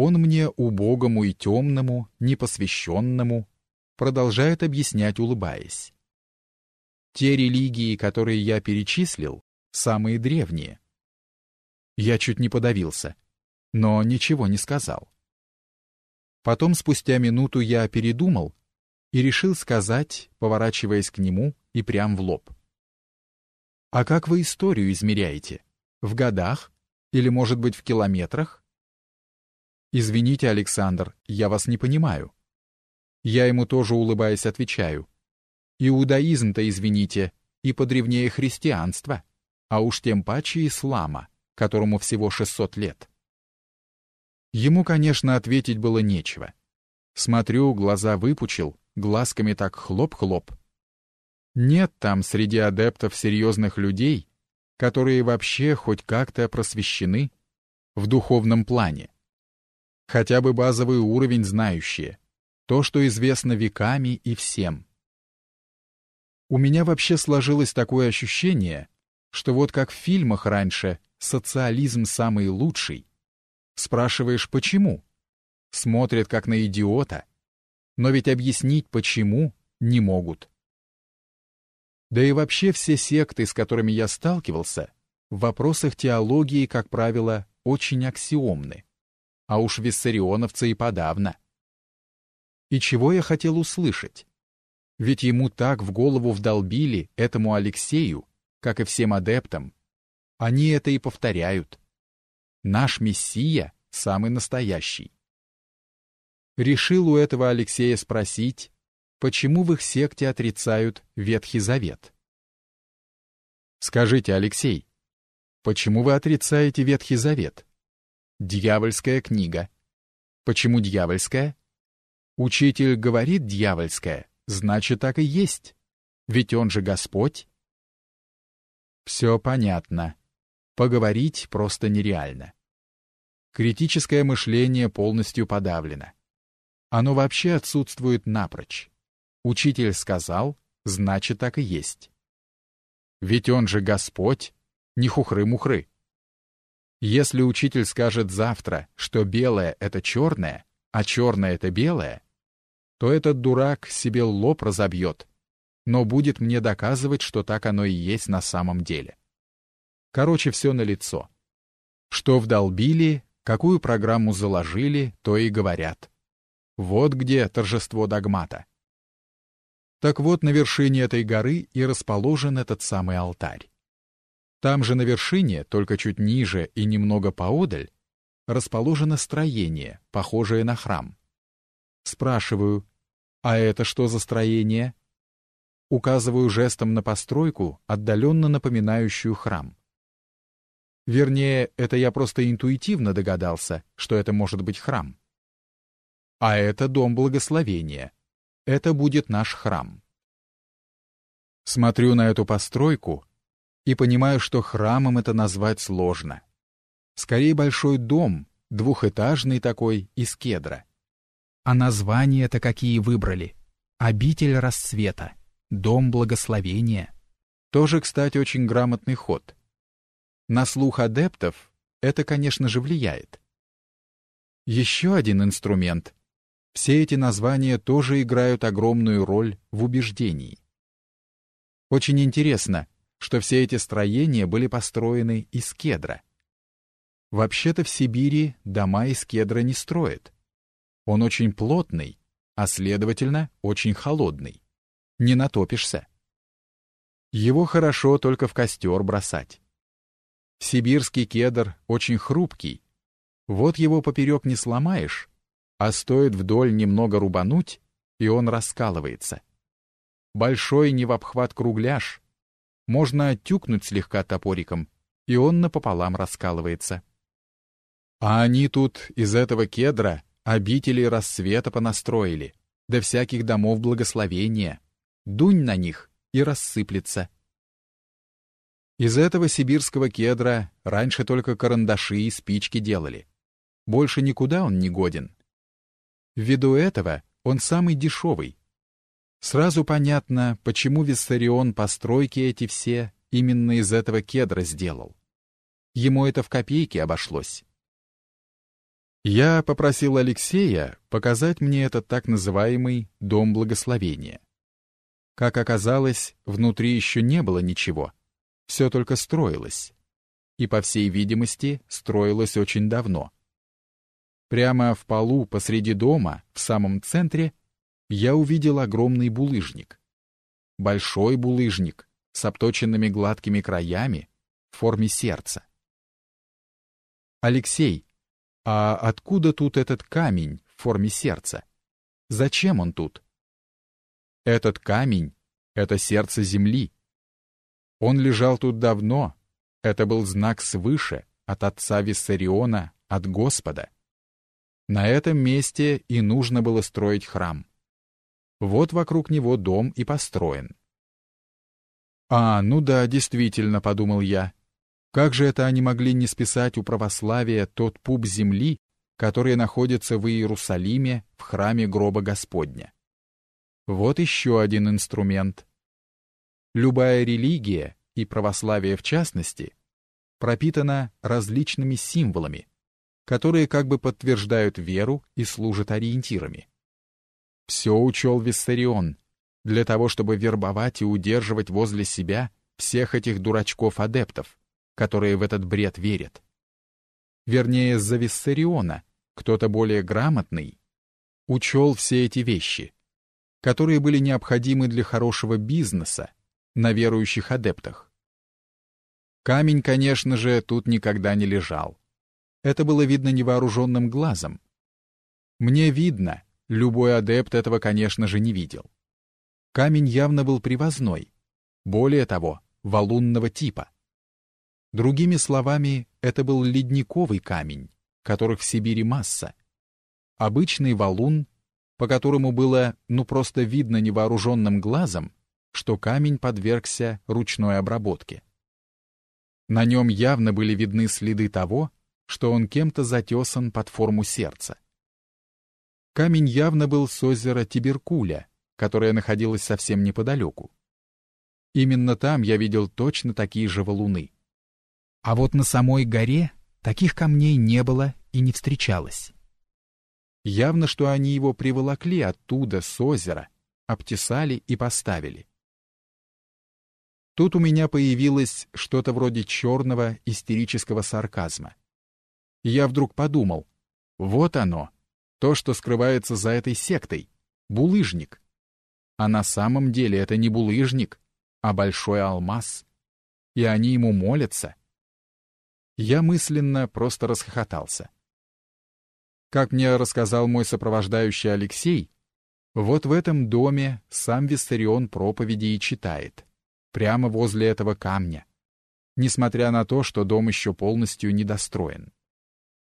он мне убогому и темному, непосвященному, продолжает объяснять, улыбаясь. Те религии, которые я перечислил, самые древние. Я чуть не подавился, но ничего не сказал. Потом, спустя минуту, я передумал и решил сказать, поворачиваясь к нему и прям в лоб. «А как вы историю измеряете? В годах? Или, может быть, в километрах?» «Извините, Александр, я вас не понимаю». Я ему тоже, улыбаясь, отвечаю. «Иудаизм-то, извините, и подревнее христианство, а уж тем паче ислама, которому всего 600 лет». Ему, конечно, ответить было нечего. Смотрю, глаза выпучил, глазками так хлоп-хлоп. Нет там среди адептов серьезных людей, которые вообще хоть как-то просвещены в духовном плане. Хотя бы базовый уровень знающие, то, что известно веками и всем. У меня вообще сложилось такое ощущение, что вот как в фильмах раньше социализм самый лучший, Спрашиваешь, почему? Смотрят как на идиота. Но ведь объяснить, почему, не могут. Да и вообще все секты, с которыми я сталкивался, в вопросах теологии, как правило, очень аксиомны. А уж виссарионовцы и подавно. И чего я хотел услышать? Ведь ему так в голову вдолбили, этому Алексею, как и всем адептам. Они это и повторяют. Наш Мессия самый настоящий. Решил у этого Алексея спросить, почему в их секте отрицают Ветхий Завет. Скажите, Алексей, почему вы отрицаете Ветхий Завет? Дьявольская книга. Почему дьявольская? Учитель говорит дьявольская, значит так и есть. Ведь он же Господь. Все понятно. Поговорить просто нереально. Критическое мышление полностью подавлено. Оно вообще отсутствует напрочь. Учитель сказал, значит так и есть. Ведь он же Господь, не хухры-мухры. Если учитель скажет завтра, что белое — это черное, а черное — это белое, то этот дурак себе лоб разобьет, но будет мне доказывать, что так оно и есть на самом деле. Короче, все налицо. Что вдолбили, какую программу заложили, то и говорят. Вот где торжество догмата. Так вот, на вершине этой горы и расположен этот самый алтарь. Там же на вершине, только чуть ниже и немного поодаль, расположено строение, похожее на храм. Спрашиваю, а это что за строение? Указываю жестом на постройку, отдаленно напоминающую храм. Вернее, это я просто интуитивно догадался, что это может быть храм. А это дом благословения. Это будет наш храм. Смотрю на эту постройку и понимаю, что храмом это назвать сложно. Скорее большой дом, двухэтажный такой, из кедра. А названия-то какие выбрали? Обитель расцвета, дом благословения. Тоже, кстати, очень грамотный ход — на слух адептов это, конечно же, влияет. Еще один инструмент. Все эти названия тоже играют огромную роль в убеждении. Очень интересно, что все эти строения были построены из кедра. Вообще-то в Сибири дома из кедра не строят. Он очень плотный, а следовательно, очень холодный. Не натопишься. Его хорошо только в костер бросать. Сибирский кедр очень хрупкий. Вот его поперек не сломаешь, а стоит вдоль немного рубануть, и он раскалывается. Большой не в обхват кругляш. Можно оттюкнуть слегка топориком, и он напополам раскалывается. А они тут из этого кедра обители рассвета понастроили, да всяких домов благословения. Дунь на них и рассыплется. Из этого сибирского кедра раньше только карандаши и спички делали. Больше никуда он не годен. Ввиду этого он самый дешевый. Сразу понятно, почему Виссарион постройки эти все именно из этого кедра сделал. Ему это в копейки обошлось. Я попросил Алексея показать мне этот так называемый «дом благословения». Как оказалось, внутри еще не было ничего, все только строилось. И, по всей видимости, строилось очень давно. Прямо в полу посреди дома, в самом центре, я увидел огромный булыжник. Большой булыжник с обточенными гладкими краями в форме сердца. «Алексей, а откуда тут этот камень в форме сердца? Зачем он тут? Этот камень — это сердце земли. Он лежал тут давно. Это был знак свыше, от отца Виссариона, от Господа. На этом месте и нужно было строить храм. Вот вокруг него дом и построен. «А, ну да, действительно», — подумал я, как же это они могли не списать у православия тот пуп земли, который находится в Иерусалиме в храме гроба Господня? Вот еще один инструмент. Любая религия, и православие в частности, пропитана различными символами, которые как бы подтверждают веру и служат ориентирами. Все учел Виссарион для того, чтобы вербовать и удерживать возле себя всех этих дурачков-адептов, которые в этот бред верят. Вернее, за Виссариона, кто-то более грамотный, учел все эти вещи, которые были необходимы для хорошего бизнеса на верующих адептах. Камень, конечно же, тут никогда не лежал. Это было видно невооруженным глазом. Мне видно, любой адепт этого, конечно же, не видел. Камень явно был привозной, более того, валунного типа. Другими словами, это был ледниковый камень, которых в Сибири масса. Обычный валун, по которому было ну просто видно невооруженным глазом, что камень подвергся ручной обработке. На нем явно были видны следы того, что он кем-то затесан под форму сердца. Камень явно был с озера Тиберкуля, которое находилось совсем неподалеку. Именно там я видел точно такие же валуны. А вот на самой горе таких камней не было и не встречалось. Явно, что они его приволокли оттуда, с озера, обтесали и поставили. Тут у меня появилось что-то вроде черного истерического сарказма. я вдруг подумал, вот оно, то, что скрывается за этой сектой, булыжник. А на самом деле это не булыжник, а большой алмаз. И они ему молятся, я мысленно просто расхохотался. Как мне рассказал мой сопровождающий Алексей, вот в этом доме сам Виссарион проповеди и читает, прямо возле этого камня, несмотря на то, что дом еще полностью недостроен.